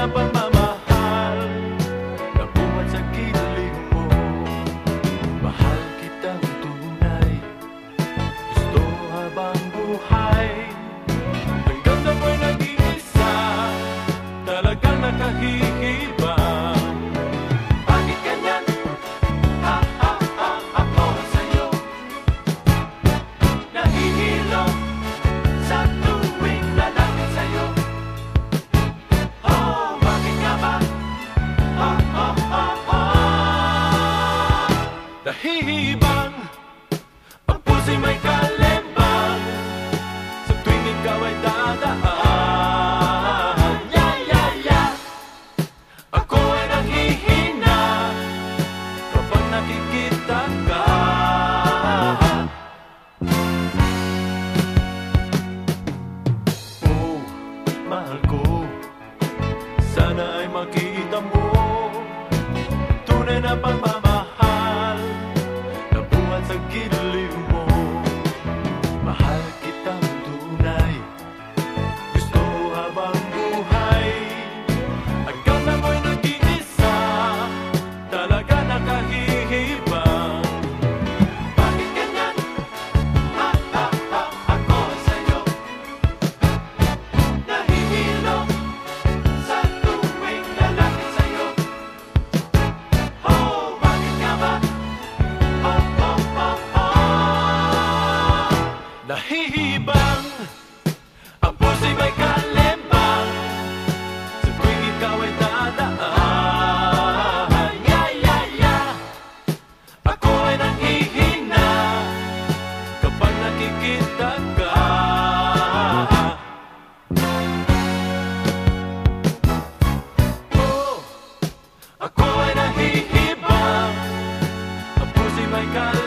ang pagmamahal puso'y may kalembang Sa tuwing ikaw ay dadaan. Ya, ya, ya. Ako ay nanghihina Kapag nakikita ka. Oh, mahal Sana ay makita mo. Tunay na my God.